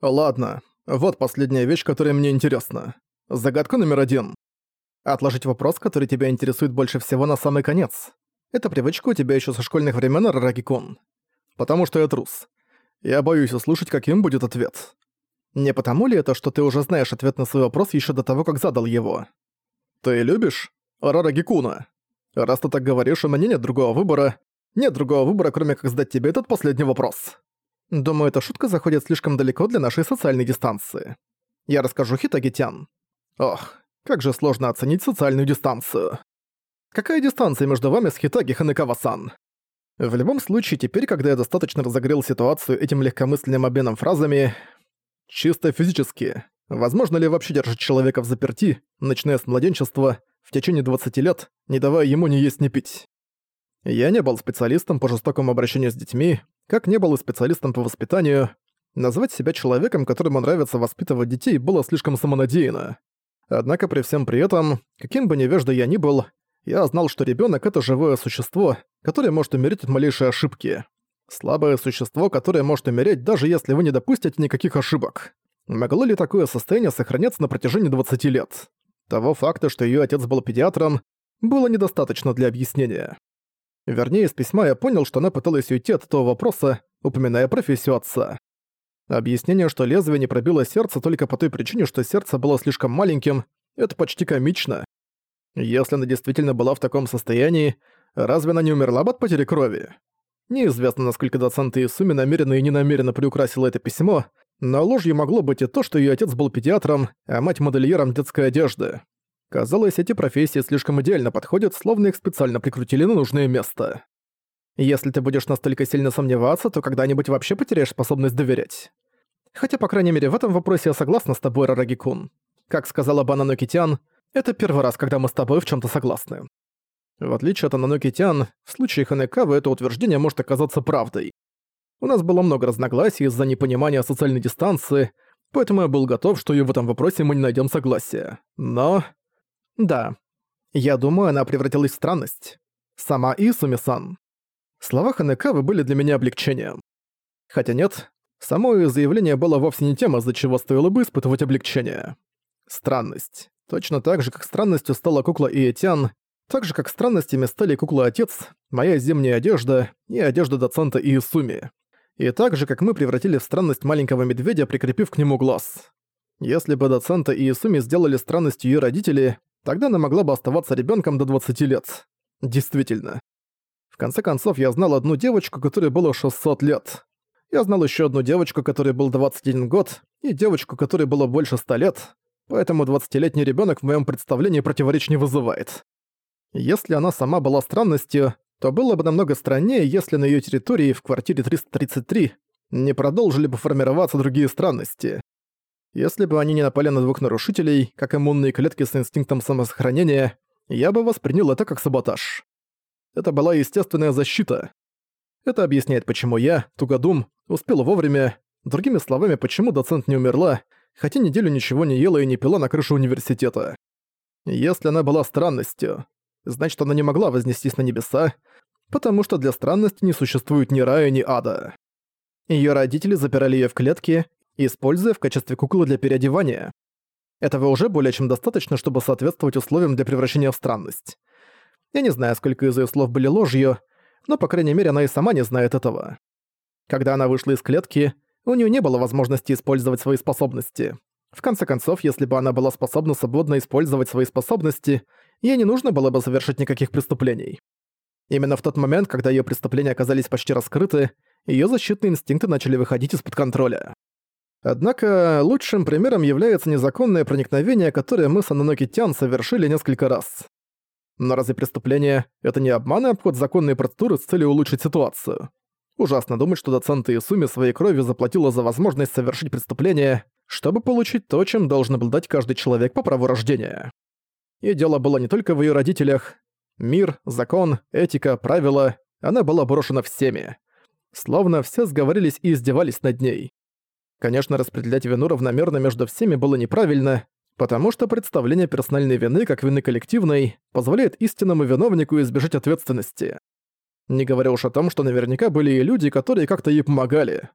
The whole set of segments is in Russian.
Ладно, вот последняя вещь, которая мне интересна. Загадка номер один. Отложить вопрос, который тебя интересует больше всего на самый конец. Это привычка у тебя еще со школьных времен, Рарагикун. Потому что я трус. Я боюсь услышать, каким будет ответ. Не потому ли это, что ты уже знаешь ответ на свой вопрос еще до того, как задал его? Ты любишь Рарагикуна? Раз ты так говоришь, у меня нет другого выбора. Нет другого выбора, кроме как задать тебе этот последний вопрос. Думаю, эта шутка заходит слишком далеко для нашей социальной дистанции. Я расскажу Хитагитян. Ох, как же сложно оценить социальную дистанцию. Какая дистанция между вами с Хитаги Ханекава-сан? В любом случае, теперь, когда я достаточно разогрел ситуацию этим легкомысленным обменом фразами, чисто физически, возможно ли вообще держать человека в заперти, начиная с младенчества, в течение 20 лет, не давая ему ни есть, ни пить? Я не был специалистом по жестокому обращению с детьми, как не был и специалистом по воспитанию. Назвать себя человеком, которому нравится воспитывать детей, было слишком самонадеянно. Однако при всем при этом, каким бы невеждой я ни был, я знал, что ребенок это живое существо, которое может умереть от малейшей ошибки. Слабое существо, которое может умереть, даже если вы не допустите никаких ошибок. Могло ли такое состояние сохраняться на протяжении 20 лет? Того факта, что ее отец был педиатром, было недостаточно для объяснения. Вернее, из письма я понял, что она пыталась уйти от этого вопроса, упоминая профессию отца. Объяснение, что лезвие не пробило сердце только по той причине, что сердце было слишком маленьким, это почти комично. Если она действительно была в таком состоянии, разве она не умерла бы от потери крови? Неизвестно, насколько доцент Исуми намеренно и ненамеренно приукрасила это письмо, но ложью могло быть и то, что ее отец был педиатром, а мать модельером детской одежды. Казалось, эти профессии слишком идеально подходят, словно их специально прикрутили на нужное место. Если ты будешь настолько сильно сомневаться, то когда-нибудь вообще потеряешь способность доверять. Хотя, по крайней мере, в этом вопросе я согласна с тобой, Рараги-кун. Как сказала Банану Китян, это первый раз, когда мы с тобой в чем то согласны. В отличие от Ананоки Тян, в случае Ханекавы это утверждение может оказаться правдой. У нас было много разногласий из-за непонимания социальной дистанции, поэтому я был готов, что и в этом вопросе мы не найдем согласия. Но... Да. Я думаю, она превратилась в странность. Сама Исуми-сан. Слова Ханекавы были для меня облегчением. Хотя нет, само ее заявление было вовсе не тем, из-за чего стоило бы испытывать облегчение. Странность. Точно так же, как странностью стала кукла Иэтян, так же, как странностями стали кукла-отец, моя зимняя одежда и одежда доцента Иисуми. И так же, как мы превратили в странность маленького медведя, прикрепив к нему глаз. Если бы доцента Иисуми сделали странностью ее родители, Тогда она могла бы оставаться ребенком до 20 лет. Действительно. В конце концов, я знал одну девочку, которой было 600 лет. Я знал еще одну девочку, которой был 21 год, и девочку, которой было больше 100 лет, поэтому 20-летний ребенок в моем представлении противоречий не вызывает. Если она сама была странностью, то было бы намного страннее, если на ее территории в квартире 333 не продолжили бы формироваться другие странности. Если бы они не напали на двух нарушителей, как иммунные клетки с инстинктом самосохранения, я бы воспринял это как саботаж. Это была естественная защита. Это объясняет, почему я, Тугодум, успел вовремя, другими словами, почему доцент не умерла, хотя неделю ничего не ела и не пила на крыше университета. Если она была странностью, значит, она не могла вознестись на небеса, потому что для странности не существует ни рая, ни ада. Её родители запирали её в клетке используя в качестве куклы для переодевания. Этого уже более чем достаточно, чтобы соответствовать условиям для превращения в странность. Я не знаю, сколько из её слов были ложью, но, по крайней мере, она и сама не знает этого. Когда она вышла из клетки, у неё не было возможности использовать свои способности. В конце концов, если бы она была способна свободно использовать свои способности, ей не нужно было бы совершить никаких преступлений. Именно в тот момент, когда её преступления оказались почти раскрыты, её защитные инстинкты начали выходить из-под контроля. Однако лучшим примером является незаконное проникновение, которое мы с Ананоки Тян совершили несколько раз. Но разве преступление — это не обман и обход законной процедуры с целью улучшить ситуацию? Ужасно думать, что доцент Исуми своей кровью заплатила за возможность совершить преступление, чтобы получить то, чем должен обладать каждый человек по праву рождения. И дело было не только в ее родителях. Мир, закон, этика, правила — она была брошена всеми. Словно все сговорились и издевались над ней. Конечно, распределять вину равномерно между всеми было неправильно, потому что представление персональной вины как вины коллективной позволяет истинному виновнику избежать ответственности. Не говоря уж о том, что наверняка были и люди, которые как-то ей помогали.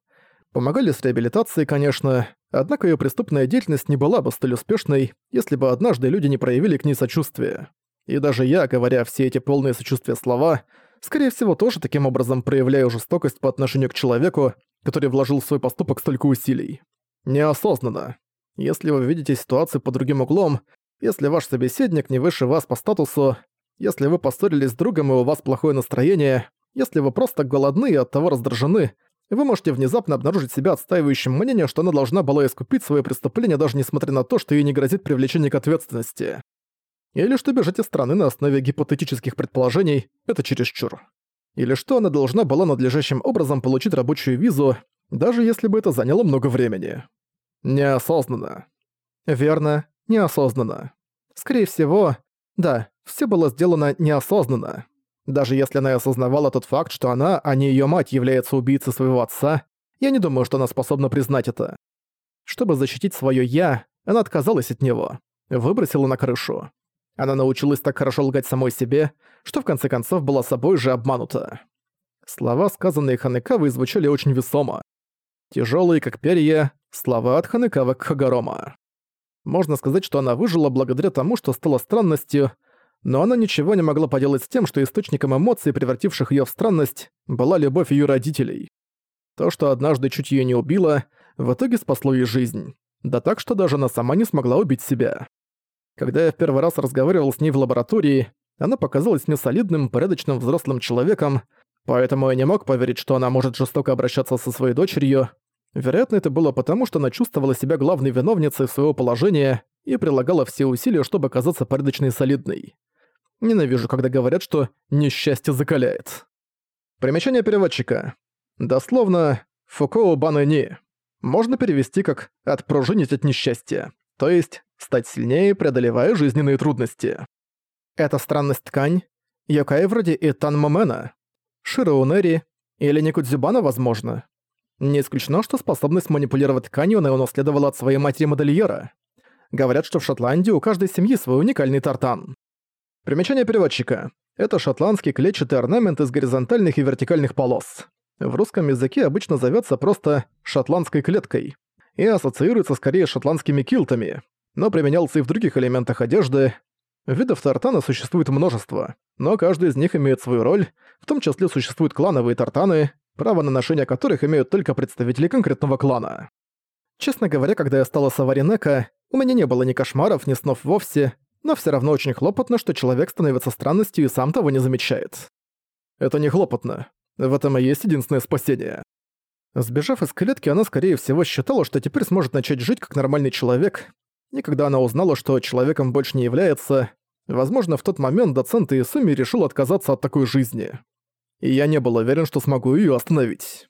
Помогали с реабилитацией, конечно, однако ее преступная деятельность не была бы столь успешной, если бы однажды люди не проявили к ней сочувствия. И даже я, говоря все эти полные сочувствия слова, скорее всего, тоже таким образом проявляю жестокость по отношению к человеку, который вложил в свой поступок столько усилий. Неосознанно. Если вы видите ситуацию под другим углом, если ваш собеседник не выше вас по статусу, если вы поссорились с другом и у вас плохое настроение, если вы просто голодны и оттого раздражены, вы можете внезапно обнаружить себя отстаивающим мнение, что она должна была искупить свое преступление даже несмотря на то, что ей не грозит привлечение к ответственности. Или что бежать из страны на основе гипотетических предположений – это чересчур. Или что она должна была надлежащим образом получить рабочую визу, даже если бы это заняло много времени. Неосознанно. Верно, неосознанно. Скорее всего, да, все было сделано неосознанно. Даже если она осознавала тот факт, что она, а не её мать, является убийцей своего отца, я не думаю, что она способна признать это. Чтобы защитить своё «я», она отказалась от него, выбросила на крышу. Она научилась так хорошо лгать самой себе, что в конце концов была собой же обманута. Слова, сказанные Ханекавой, звучали очень весомо. Тяжелые, как перья, слова от Ханекавы к Хагарома. Можно сказать, что она выжила благодаря тому, что стала странностью, но она ничего не могла поделать с тем, что источником эмоций, превративших её в странность, была любовь её родителей. То, что однажды чуть её не убило, в итоге спасло ей жизнь. Да так, что даже она сама не смогла убить себя. Когда я в первый раз разговаривал с ней в лаборатории, она показалась мне солидным, порядочным взрослым человеком, поэтому я не мог поверить, что она может жестоко обращаться со своей дочерью. Вероятно, это было потому, что она чувствовала себя главной виновницей своего положения и прилагала все усилия, чтобы казаться порядочной и солидной. Ненавижу, когда говорят, что «несчастье закаляет». Примечание переводчика. Дословно «фукоу банэни». Можно перевести как «отпружинить от несчастья», то есть стать сильнее, преодолевая жизненные трудности. Это странность ткань, Йокай вроде и Танмомена, Широунери или Никудзюбана, возможно. Не исключено, что способность манипулировать тканью она унаследовала от своей матери-модельера. Говорят, что в Шотландии у каждой семьи свой уникальный тартан. Примечание переводчика. Это шотландский клетчатый орнамент из горизонтальных и вертикальных полос. В русском языке обычно зовется просто «шотландской клеткой» и ассоциируется скорее с шотландскими килтами, но применялся и в других элементах одежды. Видов тартана существует множество, но каждый из них имеет свою роль, в том числе существуют клановые тартаны, право на ношение которых имеют только представители конкретного клана. Честно говоря, когда я стала Саваринека, у меня не было ни кошмаров, ни снов вовсе, но все равно очень хлопотно, что человек становится странностью и сам того не замечает. Это не хлопотно. В этом и есть единственное спасение. Сбежав из клетки, она, скорее всего, считала, что теперь сможет начать жить как нормальный человек, и когда она узнала, что человеком больше не является, возможно, в тот момент доцент Исуми решил отказаться от такой жизни. И я не был уверен, что смогу её остановить.